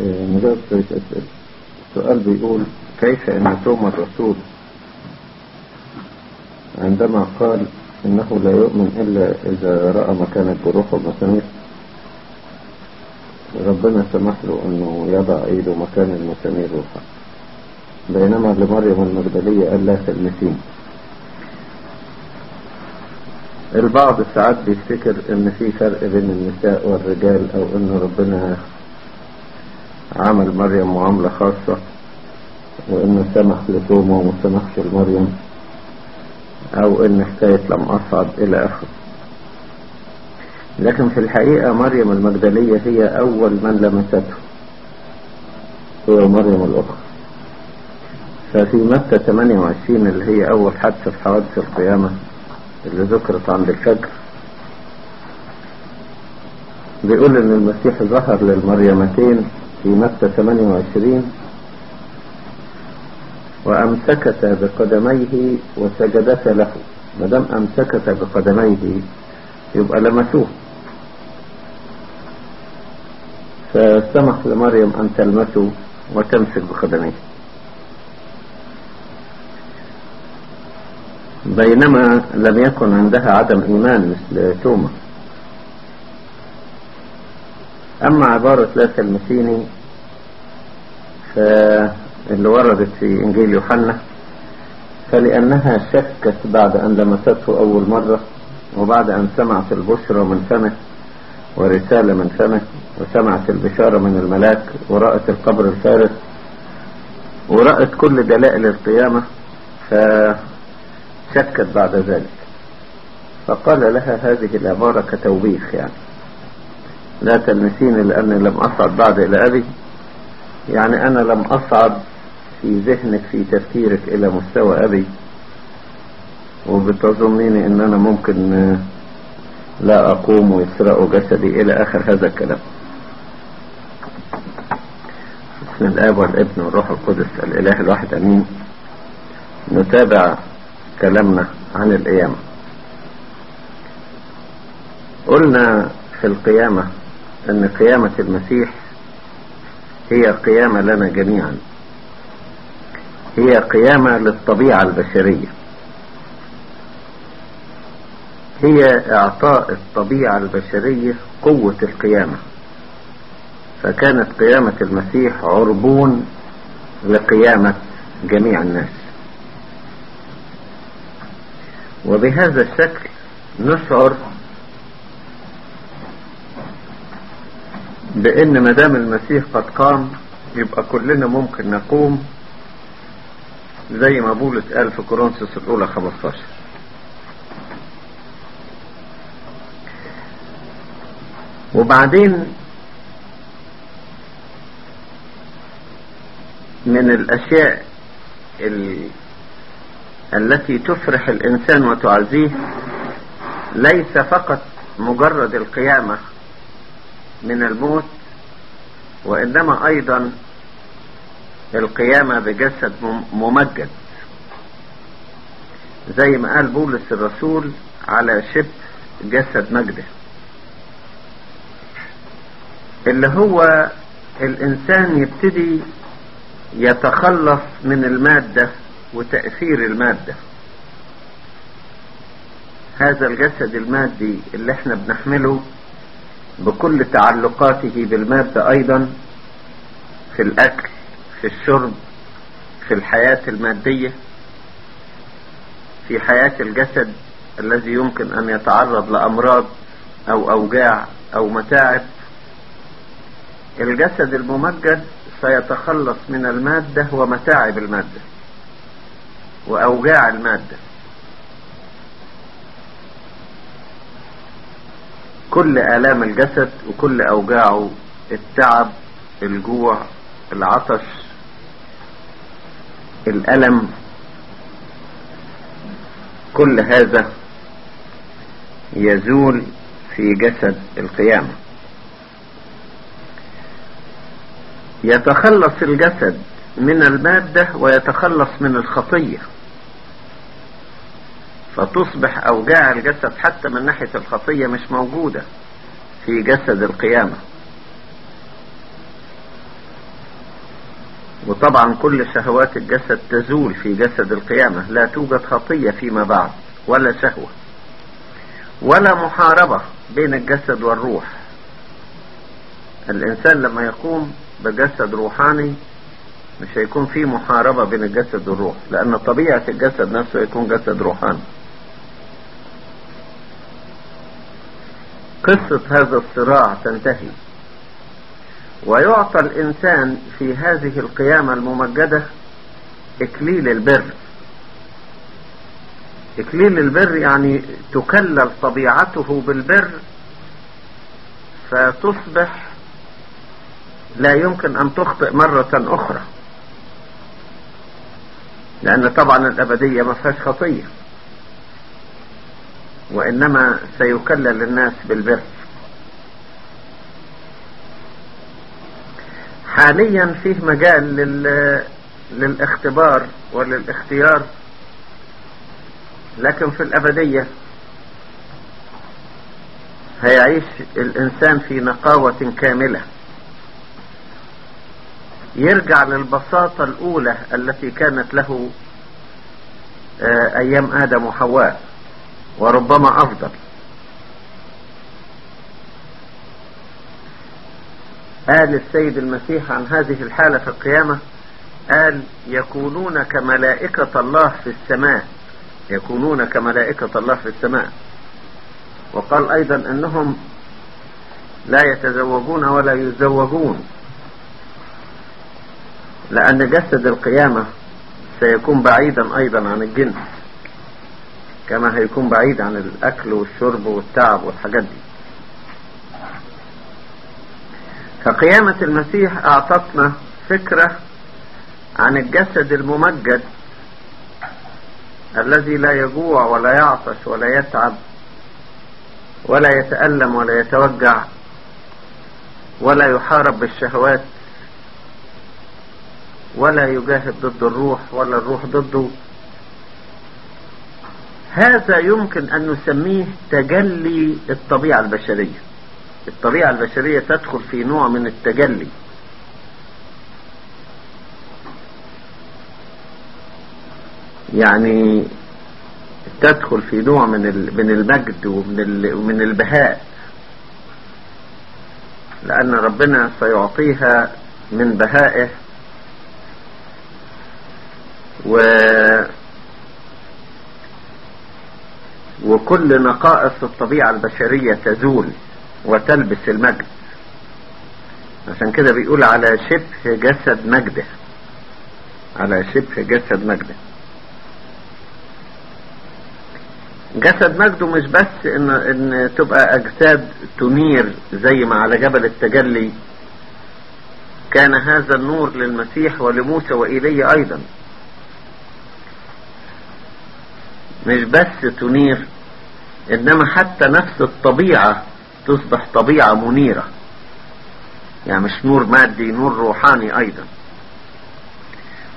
شوية أسئلة السؤال بيقول كيف أن توما الرسول عندما قال إنه لا يؤمن إلا إذا رأى مكان الجروح والمسامير ربنا سمح له أنه يضع إيده مكان المسامير والحق بينما لمريم المجدلية قال لا تلمسين. البعض ساعات بيفتكر إن في فرق بين النساء والرجال أو إن ربنا عمل مريم معاملة خاصة وإنه سمح لتوما وما سمحش لمريم أو إن حكاية لم أصعد إلى اخره لكن في الحقيقة مريم المجدلية هي أول من لمسته هو مريم الأخرى. ففي متى 28 اللي هي أول حادثة في حوادث القيامة اللي ذكرت عند الفجر بيقول إن المسيح ظهر للمريمتين في متى 28 وامسكتا بقدميه وسجدتا له. ما دام امسكتا بقدميه يبقى لمسوه. فسمح لمريم أن تلمسه وتمسك بقدميه. بينما لم يكن عندها عدم إيمان مثل توما أما عبارة لا تلمسيني فاللي وردت في إنجيل يوحنا فلأنها شكت بعد أن لمسته أول مرة وبعد أن سمعت البشرى من فمه ورسالة من فمه وسمعت البشارة من الملاك ورأت القبر الفارس ورأت كل دلائل القيامة ف شكت بعد ذلك. فقال لها هذه العبارة كتوبيخ يعني. لا تلمسيني لأني لم أصعد بعد إلى أبي. يعني أنا لم أصعد في ذهنك في تفكيرك إلى مستوى أبي. وبتظنيني أن أنا ممكن لا أقوم ويسرقوا جسدي إلى آخر هذا الكلام. بسم الآب والابن والروح القدس الإله الواحد أمين. نتابع كلامنا عن القيامة. قلنا في القيامة أن قيامة المسيح هي قيامة لنا جميعا. هي قيامة للطبيعة البشرية. هي إعطاء الطبيعة البشرية قوة القيامة. فكانت قيامة المسيح عربون لقيامة جميع الناس. وبهذا الشكل نشعر بإن ما دام المسيح قد قام يبقى كلنا ممكن نقوم زي ما بولس قال في كورنثوس الأولى 15 وبعدين من الأشياء التي تفرح الإنسان وتعزيه ليس فقط مجرد القيامة من الموت وإنما أيضا القيامة بجسد ممجد. زي ما قال بولس الرسول على شبه جسد مجده. اللي هو الإنسان يبتدي يتخلص من المادة وتأثير المادة. هذا الجسد المادي اللي إحنا بنحمله بكل تعلقاته بالمادة أيضا في الأكل في الشرب في الحياة المادية في حياة الجسد الذي يمكن أن يتعرض لأمراض أو أوجاع أو متاعب. الجسد الممجد سيتخلص من المادة ومتاعب المادة وأوجاع المادة. كل آلام الجسد وكل أوجاعه التعب الجوع العطش الألم كل هذا يزول في جسد القيامة. يتخلص الجسد من المادة ويتخلص من الخطية. فتصبح أوجاع الجسد حتى من ناحية الخطية مش موجودة في جسد القيامة. وطبعا كل شهوات الجسد تزول في جسد القيامة. لا توجد خطية فيما بعد ولا شهوة ولا محاربة بين الجسد والروح. الإنسان لما يقوم بجسد روحاني مش هيكون في محاربة بين الجسد والروح لأن طبيعة الجسد نفسه يكون جسد روحاني. قصة هذا الصراع تنتهي. ويعطى الإنسان في هذه القيامة الممجدة إكليل البر. إكليل البر يعني تكلل طبيعته بالبر فتصبح لا يمكن أن تخطئ مرة أخرى. لأن طبعا الأبدية ما فيهاش خطية. وإنما سيكلل الناس بالبر. حاليا فيه مجال لل... للاختبار وللاختيار لكن في الأبدية هيعيش الإنسان في نقاوة كاملة. يرجع للبساطة الأولى التي كانت له أيام آدم وحواء. وربما أفضل. قال السيد المسيح عن هذه الحالة في القيامة قال يكونون كملائكة الله في السماء. يكونون كملائكة الله في السماء. وقال أيضا أنهم لا يتزوجون ولا يزوجون. لأن جسد القيامة سيكون بعيدا أيضا عن الجنس كما هيكون بعيد عن الأكل والشرب والتعب والحاجات دي. فقيامة المسيح أعطتنا فكرة عن الجسد الممجد الذي لا يجوع ولا يعطش ولا يتعب ولا يتألم ولا يتوجع ولا يحارب بالشهوات ولا يجاهد ضد الروح ولا الروح ضده. هذا يمكن أن نسميه تجلي الطبيعة البشرية. الطبيعة البشرية تدخل في نوع من التجلي. يعني تدخل في نوع من من المجد ومن ومن البهاء. لأن ربنا سيعطيها من بهائه. و وكل نقائص الطبيعة البشرية تزول وتلبس المجد. عشان كده بيقول على شبه جسد مجده. على شبه جسد مجده. جسد مجده مش بس ان إن تبقى أجساد تنير زي ما على جبل التجلي. كان هذا النور للمسيح ولموسى وإيليا أيضا. مش بس تنير إنما حتى نفس الطبيعة تصبح طبيعة منيرة. يعني مش نور مادي نور روحاني أيضا.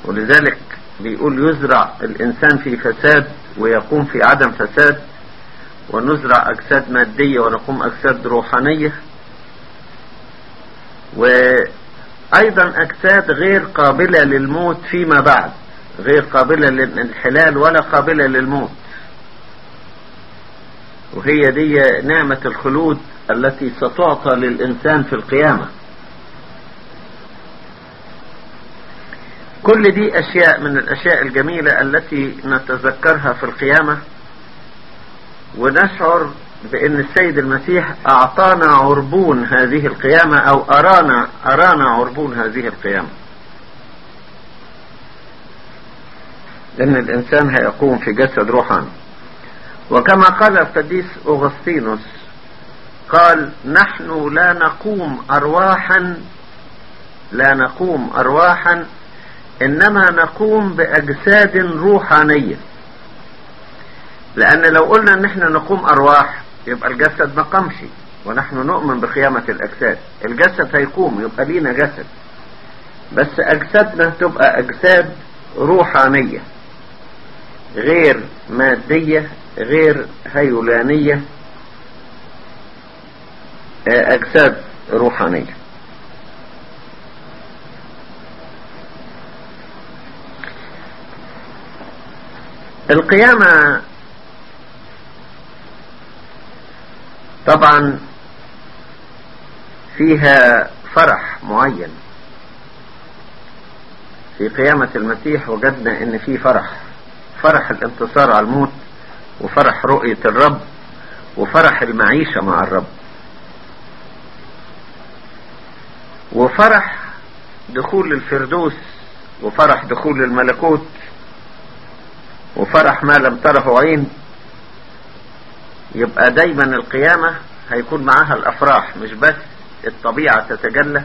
ولذلك بيقول يزرع الإنسان في فساد ويقوم في عدم فساد ونزرع أجساد مادية ونقوم أجساد روحانية. وأيضا أجساد غير قابلة للموت فيما بعد. غير قابلة للانحلال ولا قابلة للموت. وهي دي نعمة الخلود التي ستعطى للإنسان في القيامة. كل دي أشياء من الأشياء الجميلة التي نتذكرها في القيامة. ونشعر بأن السيد المسيح أعطانا عربون هذه القيامة أو أرانا أرانا عربون هذه القيامة. لأن الإنسان هيقوم في جسد روحاني وكما قال القديس أغسطينوس قال نحن لا نقوم أرواحا لا نقوم أرواحا إنما نقوم بأجساد روحانية. لأن لو قلنا إن إحنا نقوم أرواح يبقى الجسد ما قامش ونحن نؤمن بقيامة الأجساد. الجسد هيقوم يبقى لينا جسد. بس أجسادنا تبقى أجساد روحانية. غير مادية غير هيولانية آه، أجساد روحانية. القيامة طبعا فيها فرح معين. في قيامة المسيح وجدنا إن في فرح. فرح الانتصار على الموت وفرح رؤية الرب وفرح المعيشة مع الرب. وفرح دخول الفردوس وفرح دخول الملكوت وفرح ما لم تره عين. يبقى دايما القيامة هيكون معاها الأفراح مش بس الطبيعة تتجلى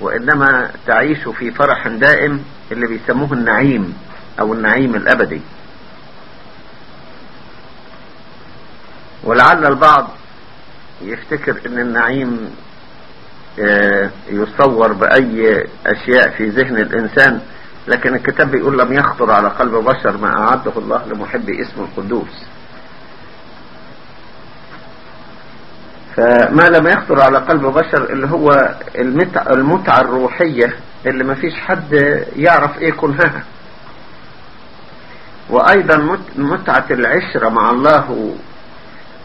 وإنما تعيش في فرح دائم اللي بيسموه النعيم. أو النعيم الأبدي. ولعل البعض يفتكر إن النعيم يصور بأي أشياء في ذهن الإنسان لكن الكتاب بيقول لم يخطر على قلب بشر ما أعده الله لمحبي اسمه القدوس. فما لم يخطر على قلب بشر اللي هو المتعة, الروحية اللي ما فيش حد يعرف إيه كنهها وأيضا متعة العشرة مع الله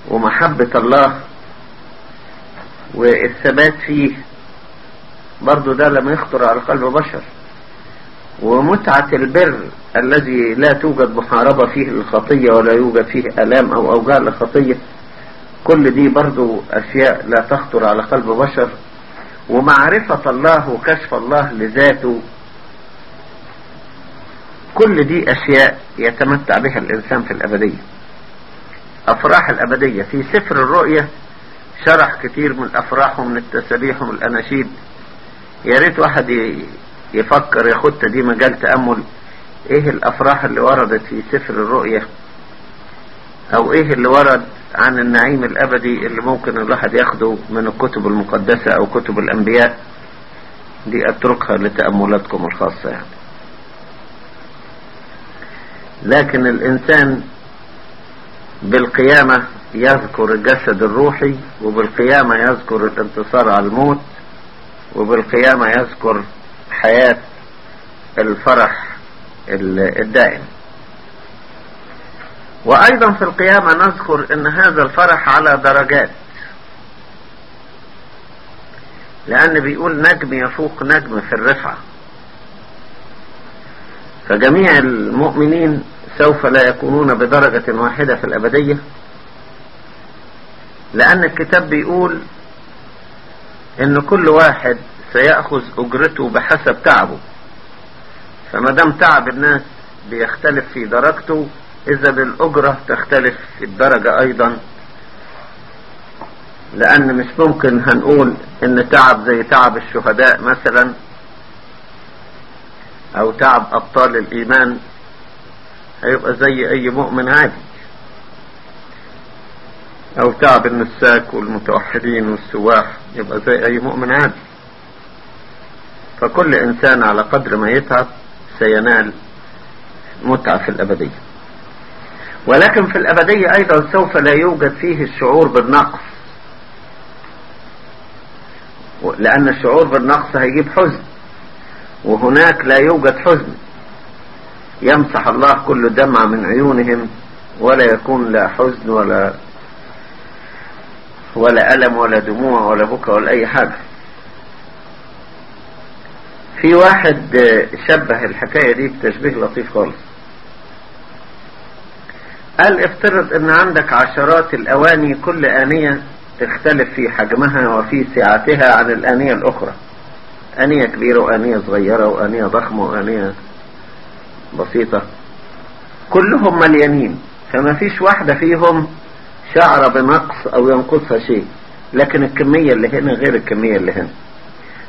ومحبة الله والثبات فيه. برضو ده لم يخطر على قلب بشر. ومتعة البر الذي لا توجد محاربة فيه للخطية ولا يوجد فيه ألام أو أوجاع للخطية. كل دي برضو أشياء لا تخطر على قلب بشر. ومعرفة الله وكشف الله لذاته كل دي أشياء يتمتع بها الإنسان في الأبدية. أفراح الأبدية في سفر الرؤية شرح كتير من الأفراح ومن التسابيح ومن الأناشيد. يا ريت واحد يفكر ياخد دي مجال تأمل. إيه الأفراح اللي وردت في سفر الرؤية؟ أو إيه اللي ورد عن النعيم الأبدي اللي ممكن الواحد ياخده من الكتب المقدسة أو كتب الأنبياء؟ دي أتركها لتأملاتكم الخاصة يعني. لكن الإنسان بالقيامة يذكر الجسد الروحي وبالقيامة يذكر الانتصار على الموت وبالقيامة يذكر حياة الفرح الدائم. وأيضا في القيامة نذكر أن هذا الفرح على درجات. لأن بيقول نجم يفوق نجم في الرفعة. فجميع المؤمنين سوف لا يكونون بدرجة واحدة في الأبدية لأن الكتاب بيقول إن كل واحد سيأخذ أجرته بحسب تعبه. فما دام تعب الناس بيختلف في درجته إذا الأجرة تختلف في الدرجة أيضا. لأن مش ممكن هنقول إن تعب زي تعب الشهداء مثلا أو تعب أبطال الإيمان. هيبقى زي أي مؤمن عادي أو تعب النساك والمتوحدين والسواح يبقى زي أي مؤمن عادي فكل إنسان على قدر ما يتعب سينال متعة في الأبدية. ولكن في الأبدية أيضا سوف لا يوجد فيه الشعور بالنقص. لأن الشعور بالنقص هيجيب حزن. وهناك لا يوجد حزن. يمسح الله كل دمعة من عيونهم ولا يكون لا حزن ولا ولا ألم ولا دموع ولا بكى ولا أي حاجة. في واحد شبه الحكاية دي بتشبيه لطيف خالص. قال افترض إن عندك عشرات الأواني كل آنية تختلف في حجمها وفي سعتها عن الآنية الأخرى. آنية كبيرة وآنية صغيرة وآنية ضخمة وآنية بسيطة. كلهم مليانين. فما فيش واحدة فيهم شعر بنقص أو ينقصها شيء. لكن الكمية اللي هنا غير الكمية اللي هنا.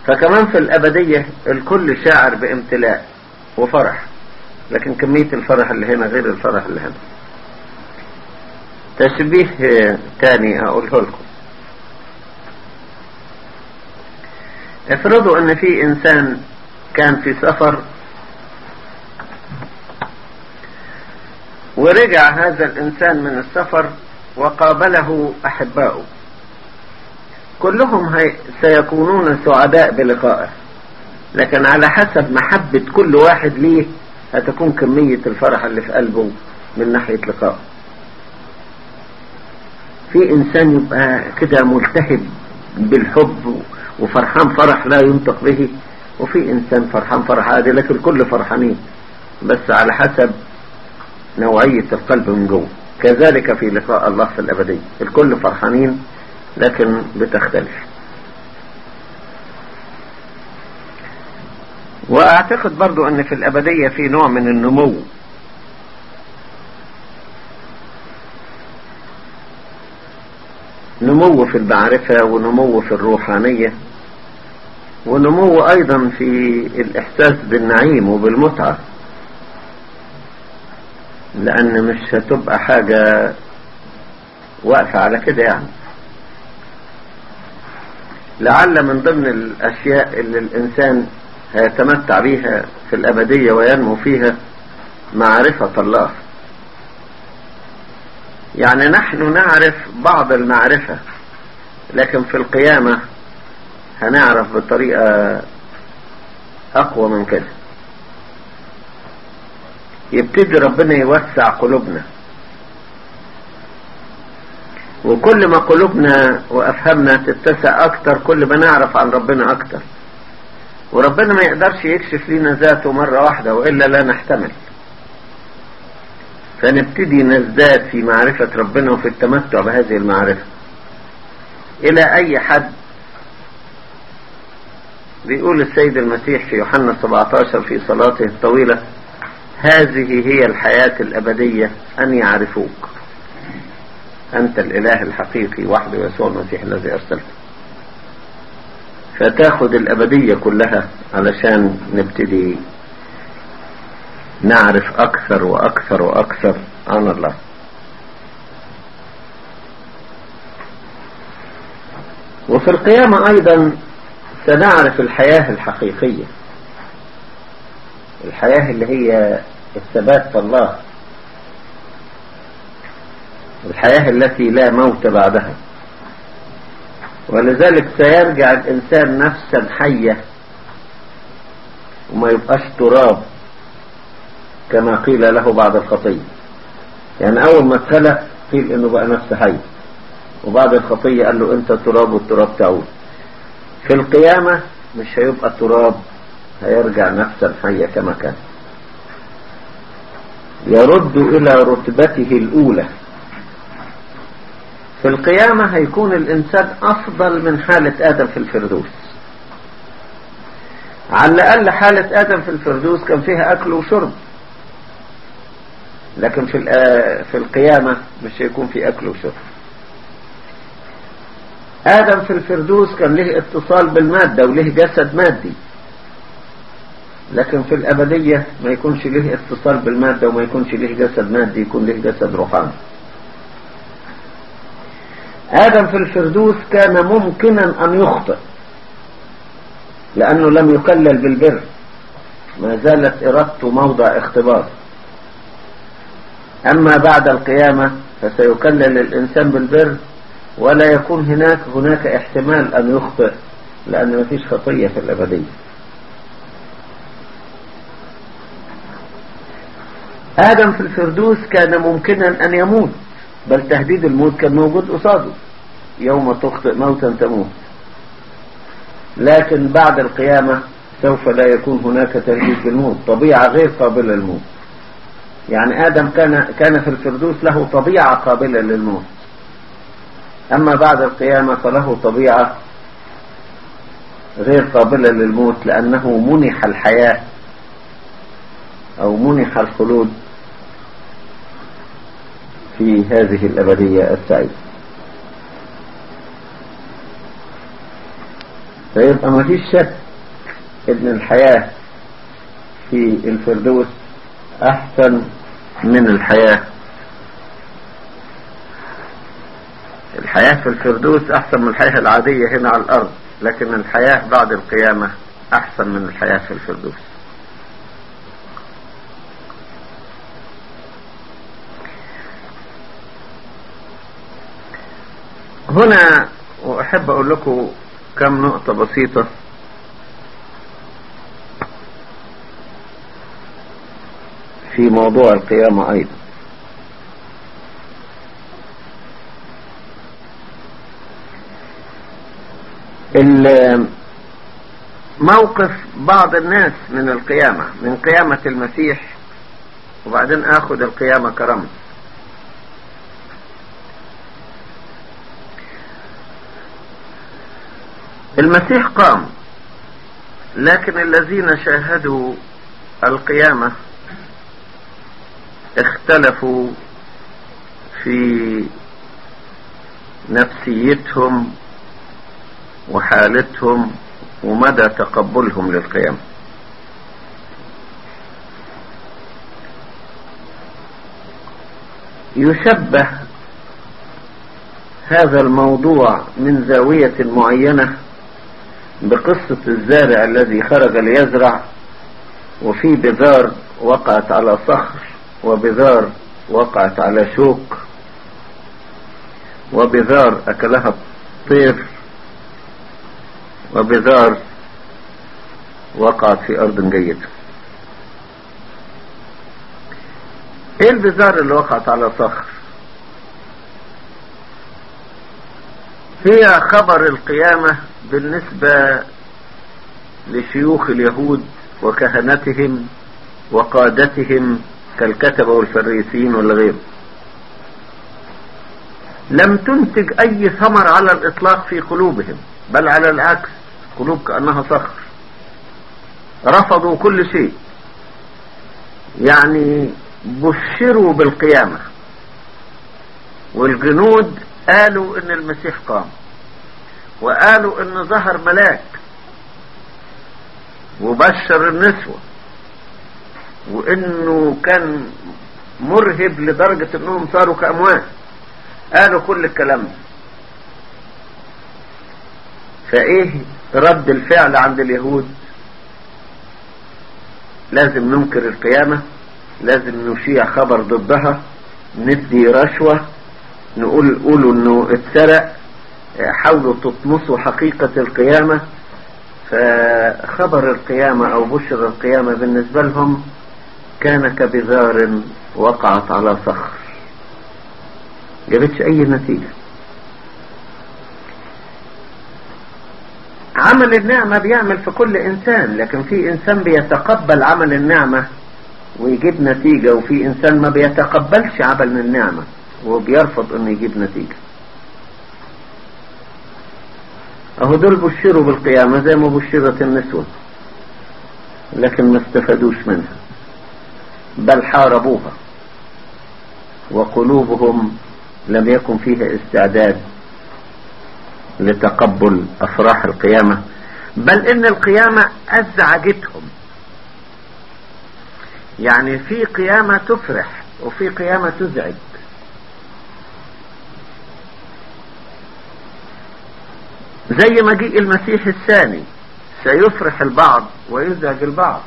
فكمان في الأبدية الكل شاعر بامتلاء وفرح. لكن كمية الفرح اللي هنا غير الفرح اللي هنا. تشبيه تاني أقوله لكم. افرضوا أن في إنسان كان في سفر ورجع هذا الإنسان من السفر وقابله أحباؤه. كلهم هي سيكونون سعداء بلقائه. لكن على حسب محبة كل واحد ليه هتكون كمية الفرح اللي في قلبه من ناحية لقاء في إنسان يبقى كده ملتهب بالحب وفرحان فرح لا ينطق به وفي إنسان فرحان فرح عادي لكن الكل فرحانين. بس على حسب نوعية القلب من جوه. كذلك في لقاء الله في الأبدية الكل فرحانين لكن بتختلف. وأعتقد برضو أن في الأبدية في نوع من النمو. نمو في المعرفة ونمو في الروحانية ونمو أيضا في الإحساس بالنعيم وبالمتعة. لأن مش هتبقى حاجة واقفة على كده يعني. لعل من ضمن الأشياء اللي الإنسان هيتمتع بيها في الأبدية وينمو فيها معرفة الله. يعني نحن نعرف بعض المعرفة لكن في القيامة هنعرف بطريقة أقوى من كده. يبتدي ربنا يوسع قلوبنا. وكل ما قلوبنا وأفهمنا تتسع أكتر كل ما نعرف عن ربنا أكتر. وربنا ما يقدرش يكشف لنا ذاته مرة واحدة وإلا لا نحتمل. فنبتدي نزداد في معرفة ربنا وفي التمتع بهذه المعرفة. إلى أي حد؟ بيقول السيد المسيح في يوحنا 17 في صلاته الطويلة هذه هي الحياة الأبدية أن يعرفوك. أنت الإله الحقيقي وحده يسوع المسيح الذي أرسلته فتاخد الأبدية كلها علشان نبتدي نعرف أكثر وأكثر وأكثر عن الله. وفي القيامة أيضا سنعرف الحياة الحقيقية. الحياة اللي هي الثبات في الله. الحياة التي لا موت بعدها. ولذلك سيرجع الإنسان نفسا حية وما يبقاش تراب كما قيل له بعد الخطية. يعني أول ما اتخلق قيل إنه بقى نفس حي. وبعد الخطية قال له أنت تراب والتراب تعود. في القيامة مش هيبقى تراب هيرجع نفسا حية كما كان. يرد إلى رتبته الأولى. في القيامة هيكون الإنسان أفضل من حالة آدم في الفردوس. على الأقل حالة آدم في الفردوس كان فيها أكل وشرب. لكن في في القيامة مش هيكون في أكل وشرب. آدم في الفردوس كان له اتصال بالمادة وله جسد مادي. لكن في الأبدية ما يكونش له اتصال بالمادة وما يكونش له جسد مادي يكون له جسد روحاني. آدم في الفردوس كان ممكنا أن يخطئ لأنه لم يكلل بالبر. ما زالت إرادته موضع اختبار. أما بعد القيامة فسيكلل الإنسان بالبر ولا يكون هناك هناك احتمال أن يخطئ لأن ما فيش خطية في الأبدية. آدم في الفردوس كان ممكنا أن يموت بل تهديد الموت كان موجود قصاده يوم تخطئ موتا تموت. لكن بعد القيامة سوف لا يكون هناك تهديد بالموت طبيعة غير قابلة للموت. يعني آدم كان كان في الفردوس له طبيعة قابلة للموت. أما بعد القيامة فله طبيعة غير قابلة للموت لأنه منح الحياة أو منح الخلود في هذه الأبدية السعيدة. فيبقى ما فيش شك إن الحياة في الفردوس أحسن من الحياة الحياة في الفردوس أحسن من الحياة العادية هنا على الأرض لكن الحياة بعد القيامة أحسن من الحياة في الفردوس. هنا أحب أقول لكم كم نقطة بسيطة. في موضوع القيامة أيضا. موقف بعض الناس من القيامة من قيامة المسيح وبعدين اخد القيامة كرمز. المسيح قام. لكن الذين شاهدوا القيامة اختلفوا في نفسيتهم وحالتهم ومدى تقبلهم للقيامة. يشبه هذا الموضوع من زاوية معينة بقصة الزارع الذي خرج ليزرع وفي بذار وقعت على صخر وبذار وقعت على شوك وبذار أكلها الطير وبذار وقعت في أرض جيدة. إيه البذار اللي وقعت على صخر؟ هي خبر القيامة بالنسبة لشيوخ اليهود وكهنتهم وقادتهم كالكتبة والفريسيين والغير. لم تنتج أي ثمر على الإطلاق في قلوبهم بل على العكس قلوب كأنها صخر. رفضوا كل شيء. يعني بشروا بالقيامة. والجنود قالوا إن المسيح قام. وقالوا إن ظهر ملاك وبشر النسوة وإنه كان مرهب لدرجة إنهم صاروا كأموات. قالوا كل الكلام ده. فإيه رد الفعل عند اليهود؟ لازم ننكر القيامة لازم نشيع خبر ضدها ندي رشوة نقول قولوا إنه اتسرق حاولوا تطمسوا حقيقة القيامة فخبر القيامة أو بشر القيامة بالنسبة لهم كان كبذار وقعت على صخر. جابتش أي نتيجة؟ عمل النعمة بيعمل في كل إنسان لكن في إنسان بيتقبل عمل النعمة ويجيب نتيجة وفي إنسان ما بيتقبلش عمل النعمة وبيرفض إنه يجيب نتيجة. أهو دول بشروا بالقيامة زي ما بشرت النسوة. لكن ما استفادوش منها. بل حاربوها. وقلوبهم لم يكن فيها استعداد لتقبل أفراح القيامة. بل إن القيامة أزعجتهم. يعني في قيامة تفرح وفي قيامة تزعج. زي مجيء المسيح الثاني سيفرح البعض ويزعج البعض.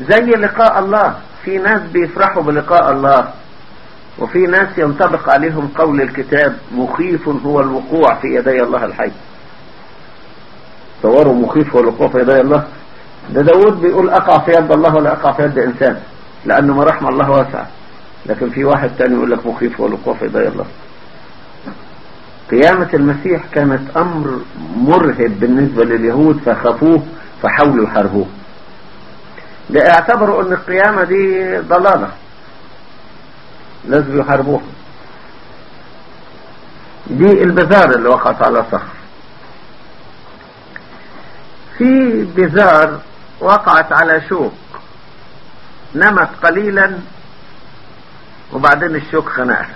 زي لقاء الله في ناس بيفرحوا بلقاء الله وفي ناس ينطبق عليهم قول الكتاب مخيف هو الوقوع في يدي الله الحي. تصوروا مخيف هو الوقوع في يدي الله. ده داود بيقول أقع في يد الله ولا أقع في يد إنسان لأنه مراحم الله واسعة لكن في واحد تاني يقول لك مخيف هو الوقوع في يدي الله. قيامة المسيح كانت أمر مرهب بالنسبة لليهود فخافوه فحاولوا يحاربوه. ده اعتبروا إن القيامة دي ضلالة. لازم يحاربوها دي البذار اللي وقعت على صخر. في بذار وقعت على شوك. نمت قليلا وبعدين الشوك خنقها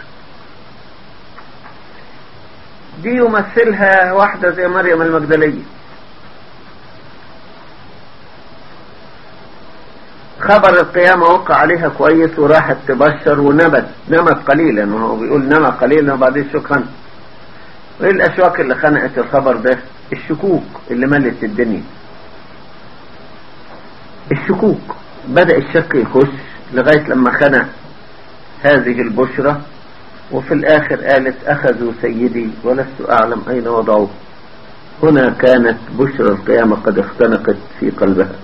دي يمثلها واحدة زي مريم المجدلية. خبر القيامة وقع عليها كويس وراحت تبشر ونمت نمت قليلا وهو بيقول نمى قليلا وبعدين خنق وايه الاشواك اللي خنقت الخبر ده؟ الشكوك اللي ملت الدنيا. الشكوك. بدأ الشك يخش لغاية لما خنق هذه البشرة وفي الآخر قالت أخذوا سيدي ولست أعلم أين وضعوه. هنا كانت بشرى القيامة قد اختنقت في قلبها.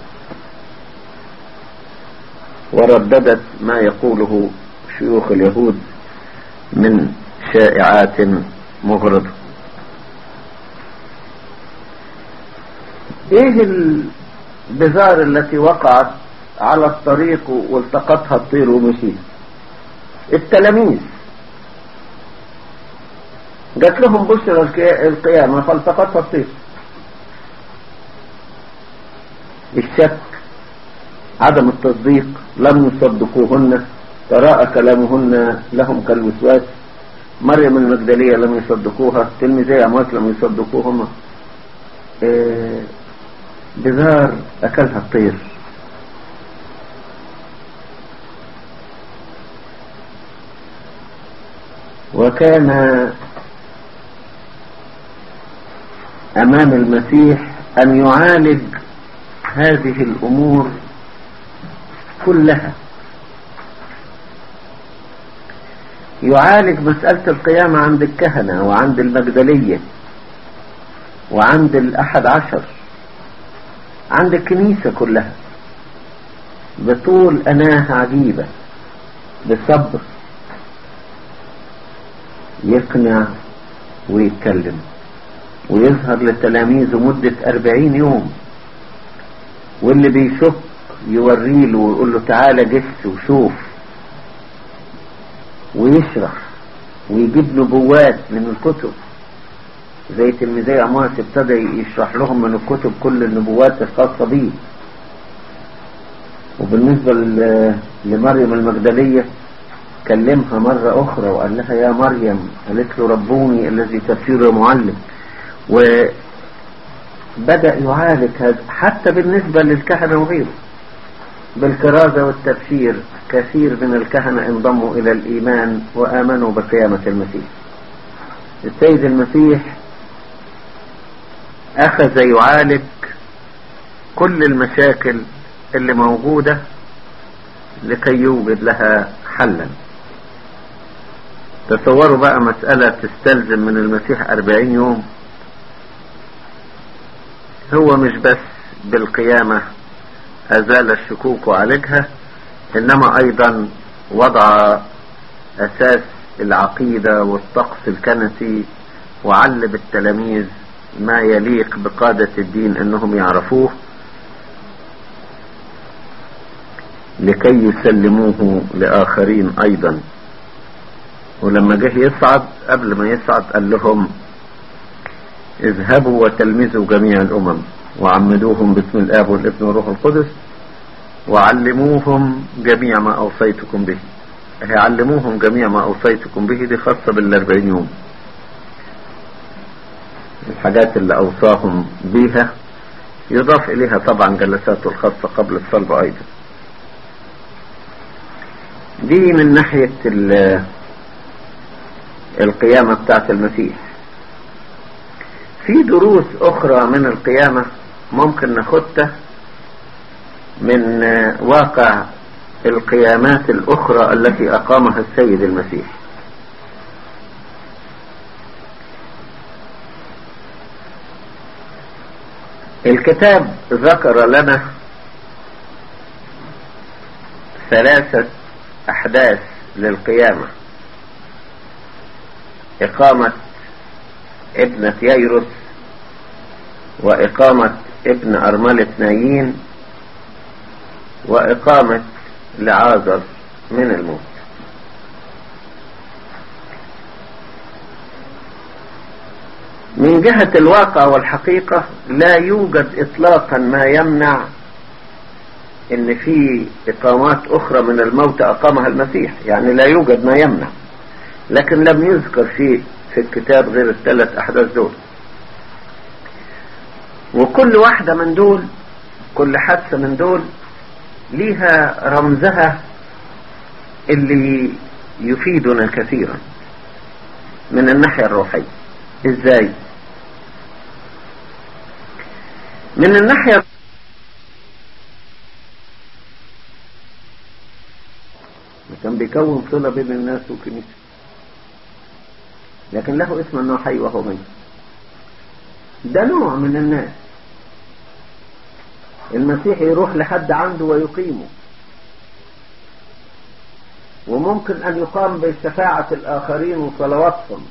ورددت ما يقوله شيوخ اليهود من شائعات مغرضة إيه البزار التي وقعت على الطريق والتقطها الطير ومشيت التلاميذ. جات لهم بشرى القيامة فالتقطها الطير الشك عدم التصديق لم يصدقوهن تراءى كلامهن لهم كالوسواس. مريم المجدلية لم يصدقوها تلميذي أموات لم يصدقوهما. إيه بذار أكلها الطير. وكان أمام المسيح أن يعالج هذه الأمور كلها. يعالج مسألة القيامة عند الكهنة وعند المجدلية وعند الأحد عشر عند الكنيسة كلها بطول أناه عجيبة بصبر يقنع ويتكلم. ويظهر لتلاميذه مدة أربعين يوم. واللي بيشك يوريله ويقول له تعالى جس وشوف ويشرح ويجيب نبوات من الكتب. زي تلميذي عماس ابتدى يشرح لهم من الكتب كل النبوات الخاصة بيه. وبالنسبة لمريم المجدلية كلمها مرة أخرى وقال لها يا مريم قالت له ربوني الذي تفسير معلم وبدأ يعالج حتى بالنسبة للكهنة وغيره بالكرازة والتبشير كثير من الكهنة انضموا إلى الإيمان وآمنوا بقيامة المسيح. السيد المسيح أخذ يعالج كل المشاكل اللي موجودة لكي يوجد لها حلا. تصوروا بقى مسألة تستلزم من المسيح أربعين يوم. هو مش بس بالقيامة أزال الشكوك وعالجها إنما أيضا وضع أساس العقيدة والطقس الكنسي وعلم التلاميذ ما يليق بقادة الدين أنهم يعرفوه. لكي يسلموه لآخرين أيضا. ولما جه يصعد قبل ما يصعد قال لهم اذهبوا وتلمذوا جميع الأمم وعمدوهم باسم الآب والابن والروح القدس وعلموهم جميع ما أوصيتكم به. علموهم جميع ما أوصيتكم به دي خاصة بالأربعين يوم. الحاجات اللي أوصاهم بيها يضاف إليها طبعا جلساته الخاصة قبل الصلب أيضا. دي من ناحية القيامة بتاعت المسيح. في دروس أخرى من القيامة ممكن ناخدها من واقع القيامات الأخرى التي أقامها السيد المسيح. الكتاب ذكر لنا ثلاثة أحداث للقيامة. إقامة ابنة ييروس وإقامة ابن أرملة نايين وإقامة لعازر من الموت. من جهة الواقع والحقيقة لا يوجد إطلاقا ما يمنع إن في إقامات أخرى من الموت أقامها المسيح يعني لا يوجد ما يمنع. لكن لم يذكر شيء في الكتاب غير الثلاث أحداث دول. وكل واحدة من دول كل حادثة من دول ليها رمزها اللي يفيدنا كثيرا من الناحية الروحية. إزاي؟ من الناحية كان بيكون صلة بين الناس والكنيسة لكن له اسم انه حي وهو ميت. ده نوع من الناس. المسيح يروح لحد عنده ويقيمه. وممكن أن يقام بشفاعة الآخرين وصلواتهم.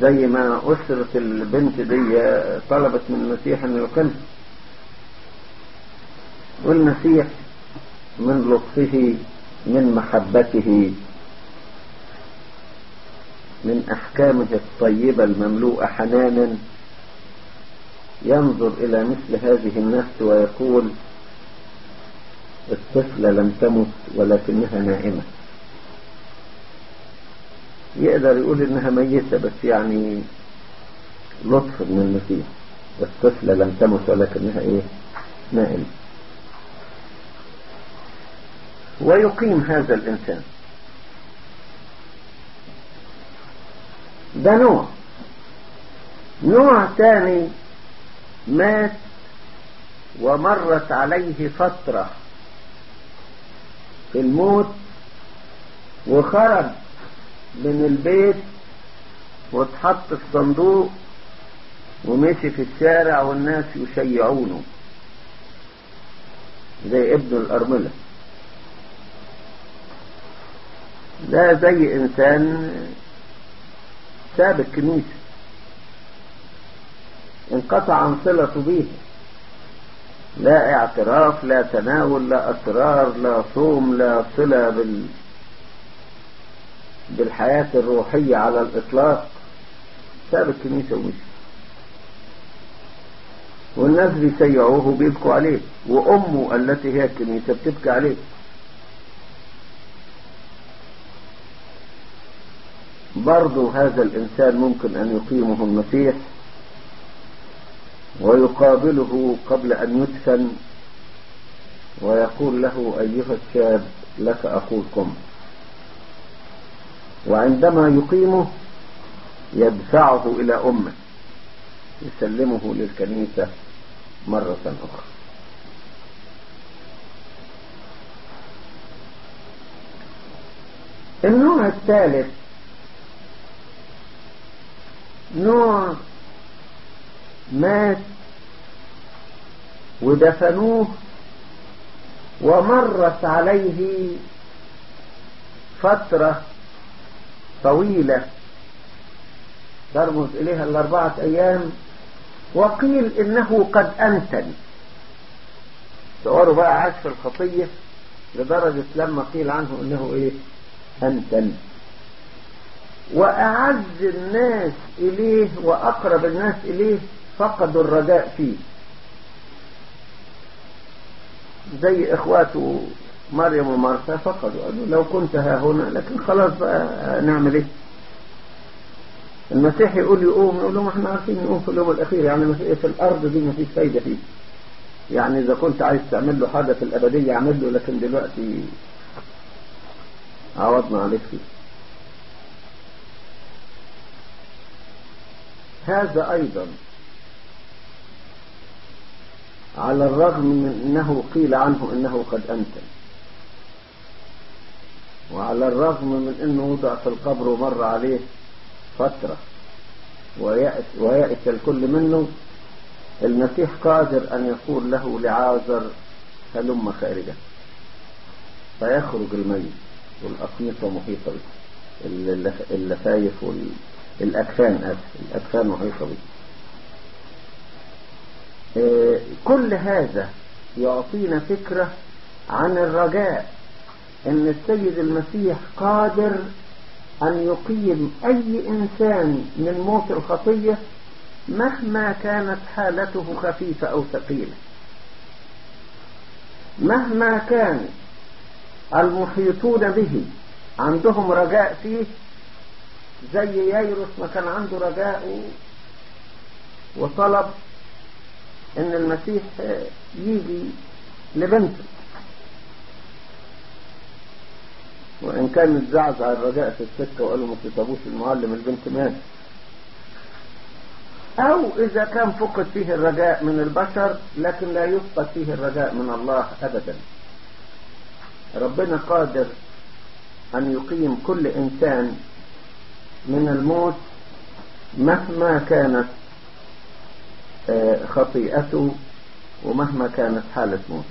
زي ما أسرة البنت دي طلبت من المسيح أن يقل والمسيح من لطفه من محبته من أحكامه الطيبة المملوءة حنانا. ينظر إلى مثل هذه النفس ويقول الطفلة لم تمت ولكنها نائمة. يقدر يقول إنها ميتة بس يعني لطف من المسيح. الطفلة لم تمت ولكنها إيه؟ نائمة. ويقيم هذا الإنسان. ده نوع. نوع ثاني مات ومرت عليه فترة في الموت وخرج من البيت واتحط في صندوق ومشي في الشارع والناس يشيعونه. زي ابن الأرملة. ده زي إنسان ساب الكنيسة. انقطع عن صلته بيها. لا اعتراف لا تناول لا أسرار لا صوم لا صلة بال بالحياة الروحية على الإطلاق. ساب الكنيسة ومشي. والناس بيسيعوه وبيبكوا عليه. وأمه التي هي الكنيسة بتبكي عليه. برضو هذا الإنسان ممكن أن يقيمه المسيح ويقابله قبل أن يدفن ويقول له أيها الشاب لك أقول قم وعندما يقيمه يدفعه إلى أمه يسلمه للكنيسة مرة أخرى. النوع الثالث نوع مات ودفنوه ومرت عليه فترة طويلة. ترمز إليها الأربعة أيام. وقيل إنه قد أنتن تصوروا بقى عاش في الخطية لدرجة لما قيل عنه إنه إيه؟ أنتن وأعز الناس إليه وأقرب الناس إليه فقدوا الرجاء فيه. زي إخواته مريم ومارثا فقدوا. قالوا لو كنت ها هنا لكن خلاص بقى نعمل إيه؟ المسيح يقول يقوم يقول لهم إحنا عارفين يقوم في اليوم الأخير. يعني في الأرض دي ما فيش فايدة فيه. يعني إذا كنت عايز تعمل له حاجة في الأبدية اعمل له لكن دلوقتي عوضنا عليك فيه. هذا أيضا. على الرغم من إنه قيل عنه إنه قد انتن وعلى الرغم من إنه وضع في القبر ومر عليه فترة ويأس الكل منه المسيح قادر أن يقول له لعازر هلم خارجا فيخرج الميت والأقمصة محيطة اللفايف والأكفان أسف الأكفان محيطة به كل هذا يعطينا فكرة عن الرجاء إن السيد المسيح قادر أن يقيم أي إنسان من موت الخطية مهما كانت حالته خفيفة أو ثقيلة. مهما كان المحيطون به عندهم رجاء فيه زي ييروس ما كان عنده رجاء وطلب إن المسيح يجي لبنته. وإن كان اتزعزع الرجاء في السكة وقالوا ما تطلبوش المعلم البنت مات. أو إذا كان فقد فيه الرجاء من البشر لكن لا يفقد فيه الرجاء من الله ابدا. ربنا قادر أن يقيم كل إنسان من الموت مهما كانت خطيئته ومهما كانت حالة موته.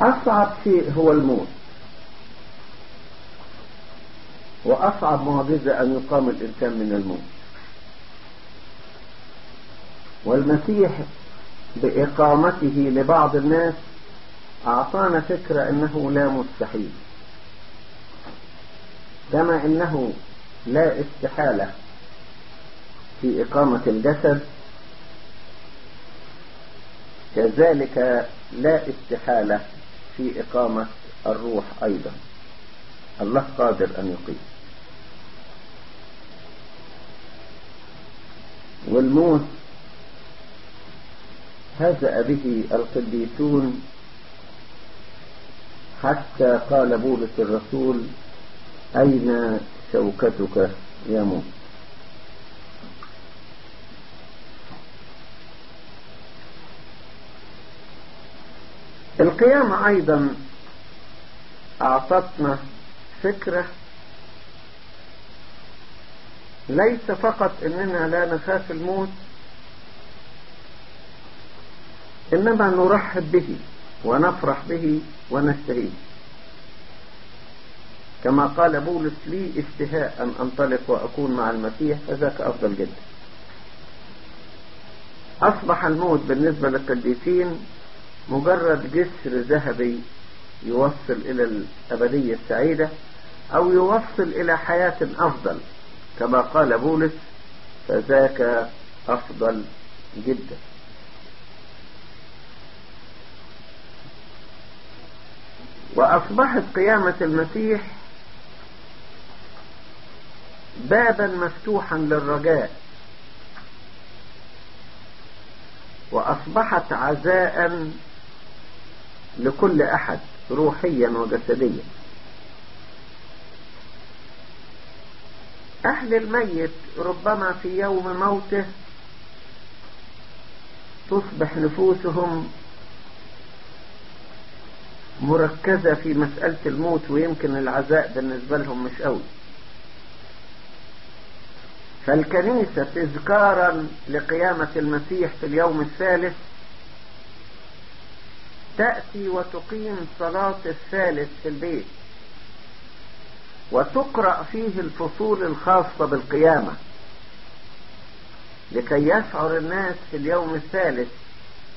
أصعب شيء هو الموت. وأصعب معجزة أن يقام الإنسان من الموت. والمسيح بإقامته لبعض الناس أعطانا فكرة أنه لا مستحيل. كما أنه لا استحالة في إقامة الجسد كذلك لا استحالة في إقامة الروح أيضا. الله قادر أن يقيم. والموت هزأ به القديسون حتى قال بولس الرسول أين شوكتك يا موت القيامة أيضا أعطتنا فكرة ليس فقط إننا لا نخاف الموت إنما نرحب به ونفرح به ونستهيه كما قال بولس لي اشتهاء أن أنطلق وأكون مع المسيح فذاك أفضل جدا. أصبح الموت بالنسبة للقديسين مجرد جسر ذهبي يوصل إلى الأبدية السعيدة أو يوصل إلى حياة أفضل كما قال بولس فذاك أفضل جدا. وأصبحت قيامة المسيح بابا مفتوحا للرجاء. وأصبحت عزاء لكل أحد روحيا وجسديا. أهل الميت ربما في يوم موته تصبح نفوسهم مركزة في مسألة الموت ويمكن العزاء بالنسبة لهم مش قوي. فالكنيسة تذكارا لقيامة المسيح في اليوم الثالث تأتي وتقيم صلاة الثالث في البيت وتقرأ فيه الفصول الخاصة بالقيامة لكي يشعر الناس في اليوم الثالث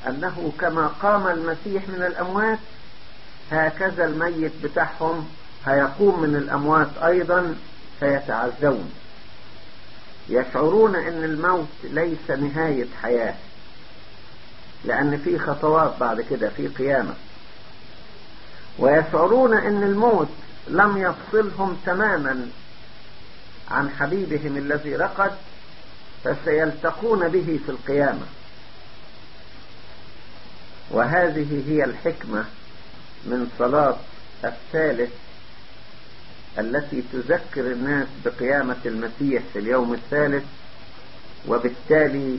أنه كما قام المسيح من الأموات هكذا الميت بتاعهم هيقوم من الأموات أيضا فيتعزون. يشعرون أن الموت ليس نهاية حياة لأن في خطوات بعد كده في قيامة. ويشعرون أن الموت لم يفصلهم تماما عن حبيبهم الذي رقد فسيلتقون به في القيامة. وهذه هي الحكمة من صلاة الثالث التي تذكر الناس بقيامة المسيح في اليوم الثالث وبالتالي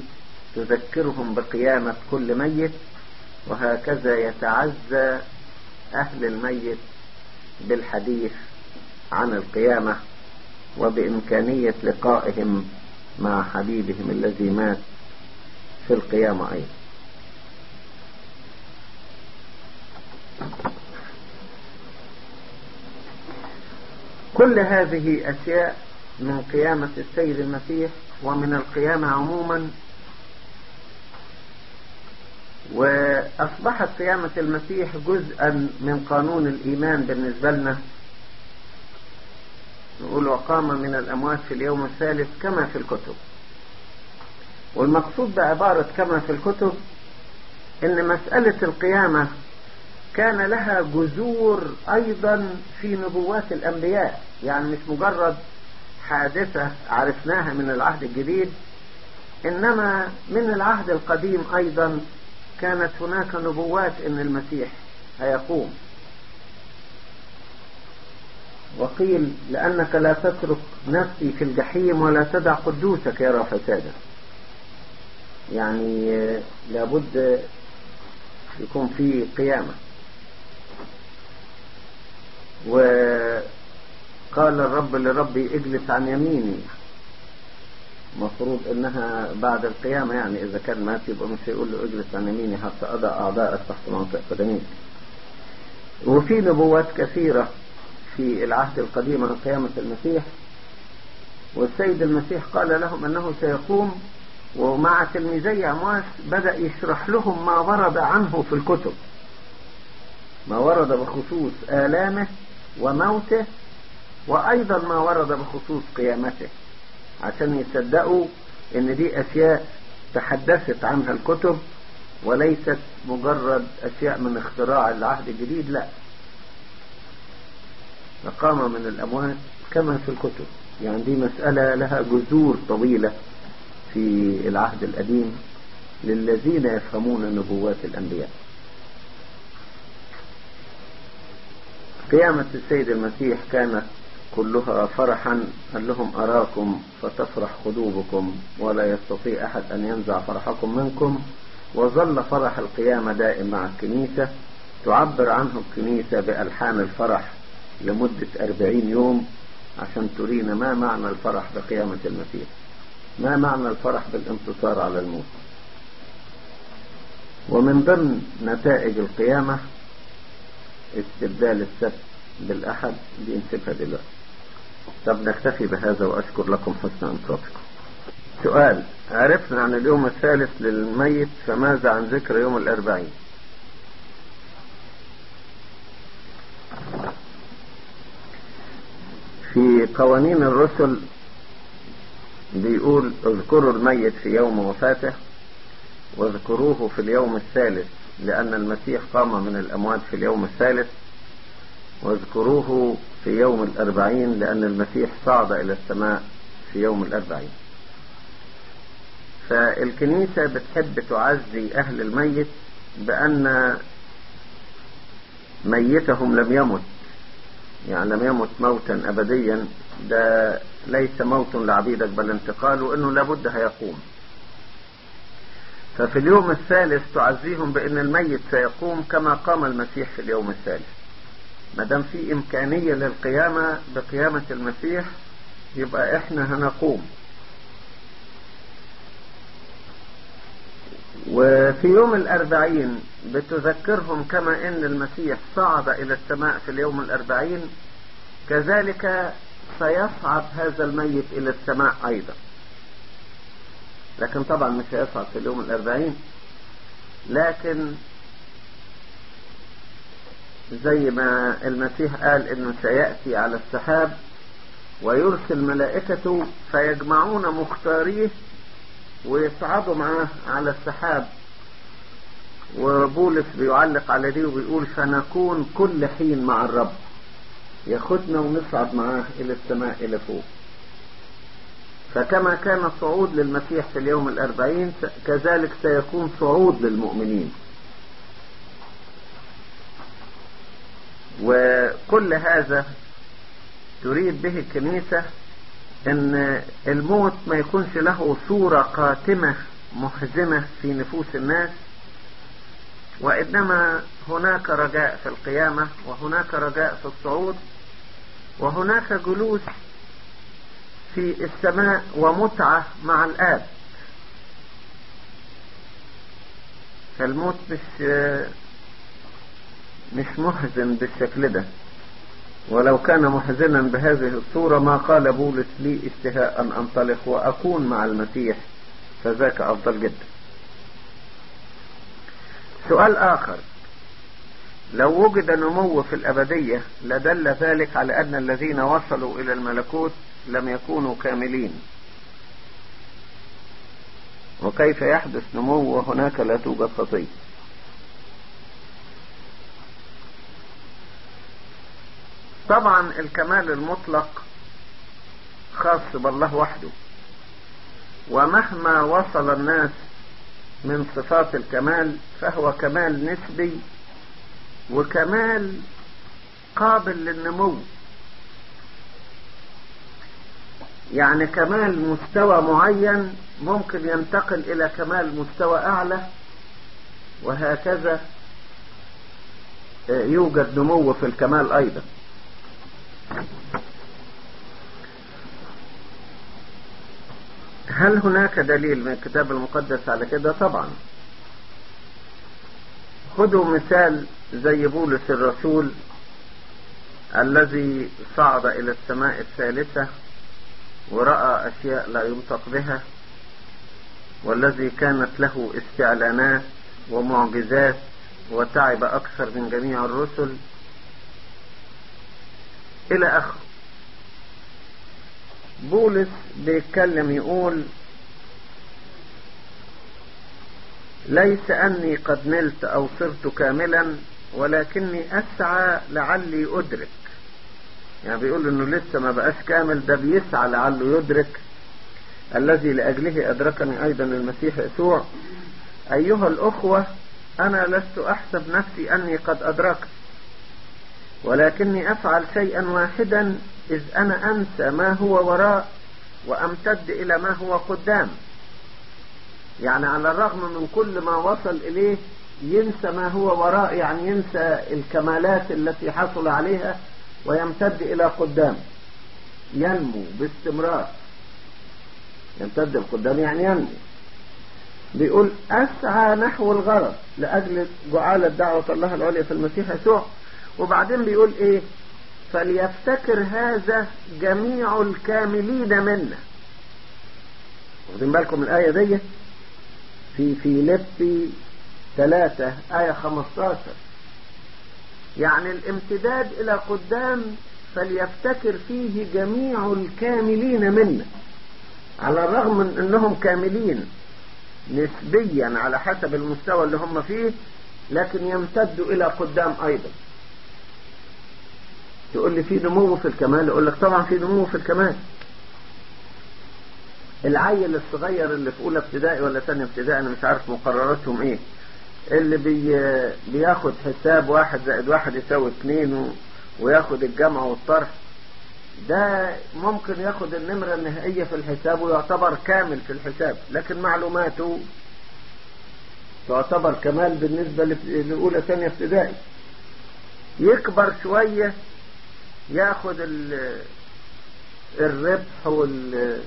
تذكرهم بقيامة كل ميت وهكذا يتعزى أهل الميت بالحديث عن القيامة وبإمكانية لقائهم مع حبيبهم الذي مات في القيامة أيضا. كل هذه أشياء من قيامة السيد المسيح ومن القيامة عموما. وأصبحت قيامة المسيح جزءا من قانون الإيمان بالنسبة لنا. نقول وقام من الأموات في اليوم الثالث كما في الكتب. والمقصود بعبارة كما في الكتب إن مسألة القيامة كان لها جذور أيضا في نبوات الأنبياء. يعني مش مجرد حادثة عرفناها من العهد الجديد إنما من العهد القديم أيضا كانت هناك نبوات إن المسيح هيقوم. وقيل لأنك لا تترك نفسي في الجحيم ولا تدع قدوسك يرى فسادا يعني لابد يكون في قيامة. وقال الرب لربي اجلس عن يميني. مفروض إنها بعد القيامة يعني إذا كان مات يبقى مش هيقول له اجلس عن يميني حتى أضع اعضائك تحت منطق قدميك وفي نبوات كثيرة في العهد القديم عن قيامة المسيح والسيد المسيح قال لهم أنه سيقوم ومع تلميذي عمواس بدأ يشرح لهم ما ورد عنه في الكتب. ما ورد بخصوص آلامه وموته وأيضا ما ورد بخصوص قيامته. عشان يصدقوا إن دي أشياء تحدثت عنها الكتب وليست مجرد أشياء من اختراع العهد الجديد لا. فقام من الاموات كما في الكتب. يعني دي مسألة لها جذور طويلة في العهد القديم للذين يفهمون نبوات الأنبياء. قيامة السيد المسيح كانت كلها فرحا. قال لهم أراكم فتفرح قلوبكم ولا يستطيع أحد أن ينزع فرحكم منكم. وظل فرح القيامة دائم مع الكنيسة. تعبر عنه الكنيسة بألحان الفرح لمدة أربعين يوم عشان ترينا ما معنى الفرح بقيامة المسيح. ما معنى الفرح بالانتصار على الموت. ومن ضمن نتائج القيامة استبدال السبت بالأحد دي نسيبها دلوقتي. طب نكتفي بهذا وأشكر لكم حسن أنصاتكم. سؤال عرفنا عن اليوم الثالث للميت فماذا عن ذكر يوم الأربعين؟ في قوانين الرسل بيقول اذكروا الميت في يوم وفاته واذكروه في اليوم الثالث لأن المسيح قام من الأموات في اليوم الثالث واذكروه في يوم الأربعين لأن المسيح صعد إلى السماء في يوم الأربعين. فالكنيسة بتحب تعزي أهل الميت بأن ميتهم لم يمت. يعني لم يمت موتا أبديا ده ليس موت لعبيدك بل انتقال وأنه لابد هيقوم. ففي اليوم الثالث تعزيهم بأن الميت سيقوم كما قام المسيح في اليوم الثالث. ما دام في إمكانية للقيامة بقيامة المسيح يبقى إحنا هنقوم. وفي يوم الأربعين بتذكرهم كما إن المسيح صعد إلى السماء في اليوم الأربعين كذلك سيصعد هذا الميت إلى السماء أيضا. لكن طبعا مش هيصعد في اليوم الأربعين. لكن زي ما المسيح قال إنه سيأتي على السحاب ويرسل ملائكته فيجمعون مختاريه ويصعدوا معاه على السحاب. وبولس بيعلق على دي وبيقول فنكون كل حين مع الرب. ياخدنا ونصعد معاه إلى السماء إلى فوق. فكما كان صعود للمسيح في اليوم الأربعين كذلك سيكون صعود للمؤمنين. وكل هذا تريد به الكنيسة إن الموت ما يكونش له صورة قاتمة محزنة في نفوس الناس وإنما هناك رجاء في القيامة وهناك رجاء في الصعود وهناك جلوس في السماء ومتعة مع الآب. فالموت مش مش محزن بالشكل ده. ولو كان محزنا بهذه الصورة ما قال بولس لي اشتهاء أن أنطلق وأكون مع المسيح فذاك أفضل جدا. سؤال آخر. لو وجد نمو في الأبدية لدل ذلك على أن الذين وصلوا إلى الملكوت لم يكونوا كاملين. وكيف يحدث نمو وهناك لا توجد خطيه طبعا الكمال المطلق خاص بالله وحده. ومهما وصل الناس من صفات الكمال فهو كمال نسبي وكمال قابل للنمو. يعني كمال مستوى معين ممكن ينتقل إلى كمال مستوى أعلى وهكذا يوجد نمو في الكمال أيضا. هل هناك دليل من الكتاب المقدس على كده؟ طبعا. خذوا مثال زي بولس الرسول الذي صعد إلى السماء الثالثة ورأى أشياء لا ينطق بها والذي كانت له استعلانات ومعجزات وتعب أكثر من جميع الرسل. إلى آخره بولس بيتكلم يقول ليس أني قد نلت أو صرت كاملا ولكني أسعى لعلي أدرك. يعني بيقول إنه لسه ما بقاش كامل ده بيسعى لعله يدرك الذي لأجله أدركني أيضا المسيح يسوع. أيها الأخوة أنا لست أحسب نفسي أني قد أدركت ولكني أفعل شيئا واحدا إذ أنا أنسى ما هو وراء وأمتد إلى ما هو قدام. يعني على الرغم من كل ما وصل إليه ينسى ما هو وراء يعني ينسى الكمالات التي حصل عليها ويمتد إلى قدام. ينمو باستمرار. يمتد القدام يعني ينمو. بيقول أسعى نحو الغرض لأجل جعالة دعوة الله العليا في المسيح يسوع. وبعدين بيقول إيه؟ فليفتكر هذا جميع الكاملين منا. واخدين بالكم الآية دي؟ في فيليبي ثلاثة آية 15 يعني الامتداد إلى قدام فليفتكر فيه جميع الكاملين منا على الرغم من أنهم كاملين نسبيا على حسب المستوى اللي هم فيه لكن يمتدوا إلى قدام أيضا. تقول لي في نمو في الكمال؟ أقول لك طبعا في نمو في الكمال. العيل الصغير اللي في أولى ابتدائي ولا ثانية ابتدائي أنا مش عارف مقرراتهم إيه. اللي بي بياخد حساب واحد زائد واحد يساوي اتنين. وياخد الجمع والطرح ده ممكن ياخد النمرة النهائية في الحساب ويعتبر كامل في الحساب لكن معلوماته تعتبر كمال بالنسبة لأولى ثانية ابتدائي يكبر شوية ياخد الربح وال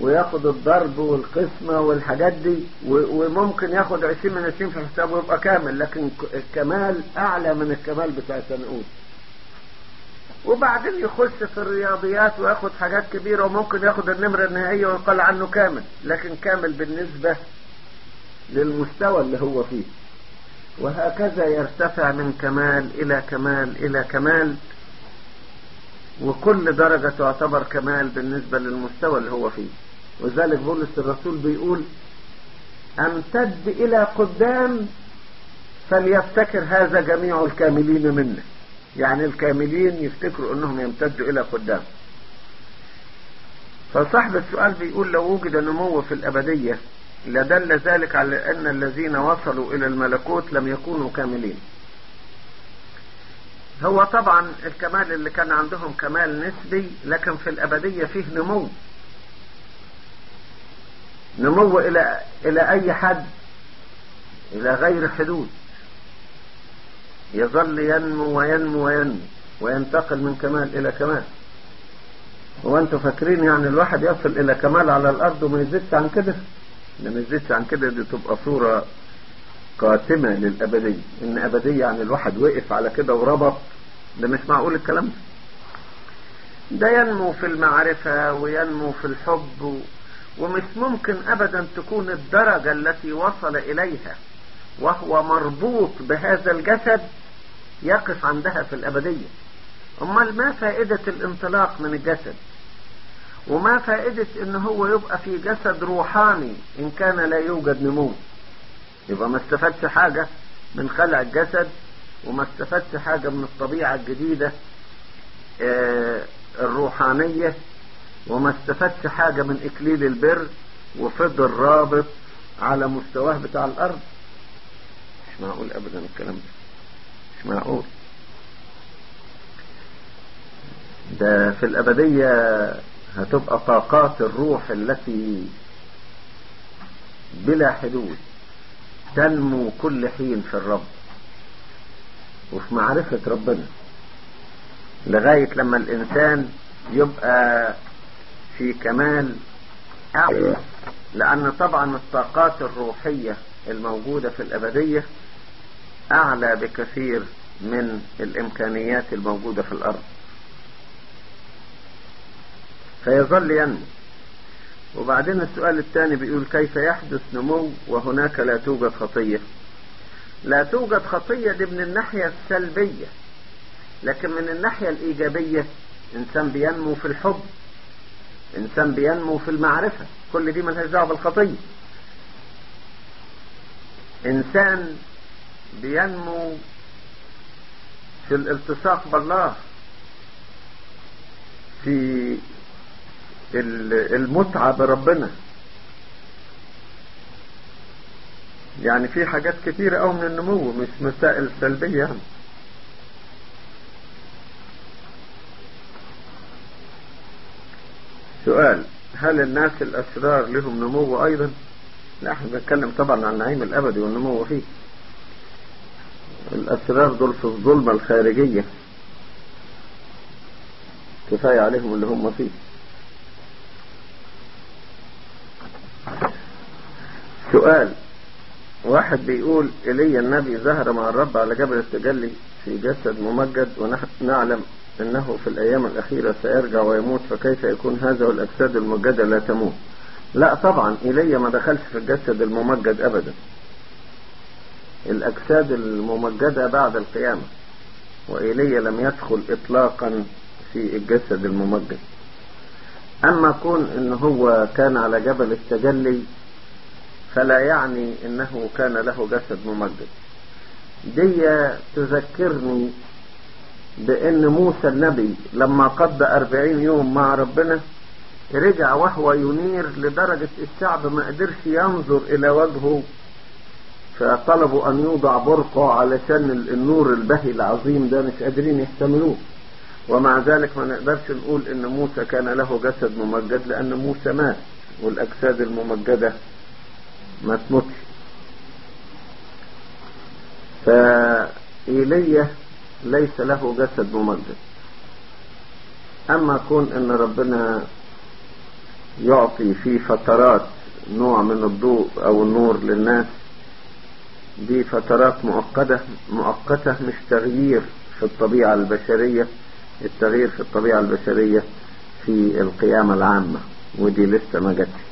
وياخد الضرب والقسمة والحاجات دي وممكن ياخد عشرين من عشرين في حسابه ويبقى كامل لكن الكمال أعلى من الكمال بتاع سنة أولى وبعدين يخش في الرياضيات وياخد حاجات كبيرة وممكن ياخد النمرة النهائية ويقال عنه كامل لكن كامل بالنسبة للمستوى اللي هو فيه. وهكذا يرتفع من كمال إلى كمال إلى كمال وكل درجة تعتبر كمال بالنسبة للمستوى اللي هو فيه. وذلك بولس الرسول بيقول امتد إلى قدام فليفتكر هذا جميع الكاملين منا يعني الكاملين يفتكروا أنهم يمتدوا إلى قدام. فصاحب السؤال بيقول لو وجد نمو في الأبدية لدل ذلك على أن الذين وصلوا إلى الملكوت لم يكونوا كاملين. هو طبعا الكمال اللي كان عندهم كمال نسبي لكن في الأبدية فيه نمو. نمو إلى إلى أي حد؟ إلى غير حدود. يظل ينمو وينمو وينمو وينتقل من كمال إلى كمال. هو أنتوا فاكرين يعني الواحد يصل إلى كمال على الأرض وما يزيدش عن كده؟ اللي ما يزيدش عن كده دي تبقى صورة قاتمة للأبدية. إن أبدية يعني الواحد وقف على كده وربط. ده مش معقول الكلام ده. ده ينمو في المعرفة وينمو في الحب. ومش ممكن أبدا تكون الدرجة التي وصل إليها وهو مربوط بهذا الجسد يقف عندها في الأبدية. أمال ما فائدة الانطلاق من الجسد؟ وما فائدة إن هو يبقى في جسد روحاني إن كان لا يوجد نمو؟ يبقى ما استفادش حاجة من خلع الجسد وما استفادش حاجة من الطبيعة الجديدة آه الروحانية وما استفادش حاجة من إكليل البر وفضل رابط على مستواه بتاع الأرض؟ مش معقول أبدا الكلام ده. مش معقول. ده في الأبدية هتبقى طاقات الروح التي بلا حدود تنمو كل حين في الرب وفي معرفة ربنا. لغاية لما الإنسان يبقى في كمال أعلى لأن طبعا الطاقات الروحية الموجودة في الأبدية أعلى بكثير من الإمكانيات الموجودة في الأرض. فيظل ينمو وبعدين السؤال الثاني بيقول كيف يحدث نمو وهناك لا توجد خطية. لا توجد خطية دي من الناحية السلبية لكن من الناحية الإيجابية إنسان بينمو في الحب. إنسان بينمو في المعرفة. كل دي ملهاش دعوة بالخطية. إنسان بينمو في الالتصاق بالله في المتعة بربنا. يعني في حاجات كتيرة أوي من النمو مش مسائل سلبية يعني. سؤال هل الناس الأشرار لهم نمو أيضا؟ لا إحنا بنتكلم طبعا عن النعيم الأبدي والنمو فيه. الأشرار دول في الظلمة الخارجية. كفاية عليهم اللي هم فيه. سؤال واحد بيقول إلي النبي ظهر مع الرب على جبل التجلي في جسد ممجد ونعلم إنه في الأيام الأخيرة سيرجع ويموت فكيف يكون هذا والأجساد الممجدة لا تموت؟ لا طبعا ايليا ما دخلش في الجسد الممجد ابدا. الأجساد الممجدة بعد القيامة وايليا لم يدخل اطلاقا في الجسد الممجد. أما كون إن هو كان على جبل التجلي فلا يعني إنه كان له جسد ممجد. دي تذكرني بأن موسى النبي لما قضى أربعين يوم مع ربنا رجع وهو ينير لدرجة الشعب ما قدرش ينظر إلى وجهه فطلبوا أن يوضع برقع علشان النور البهي العظيم ده مش قادرين يحتملوه. ومع ذلك ما نقدرش نقول إن موسى كان له جسد ممجد لأن موسى مات والأجساد الممجدة ما تموتش. فإيليا ليس له جسد ممجد أما كون أن ربنا يعطي في فترات نوع من الضوء أو النور للناس دي فترات مؤقتة مؤقتة مش تغيير في الطبيعة البشرية التغيير في الطبيعة البشرية في القيامة العامة ودي لسه ما جاتش.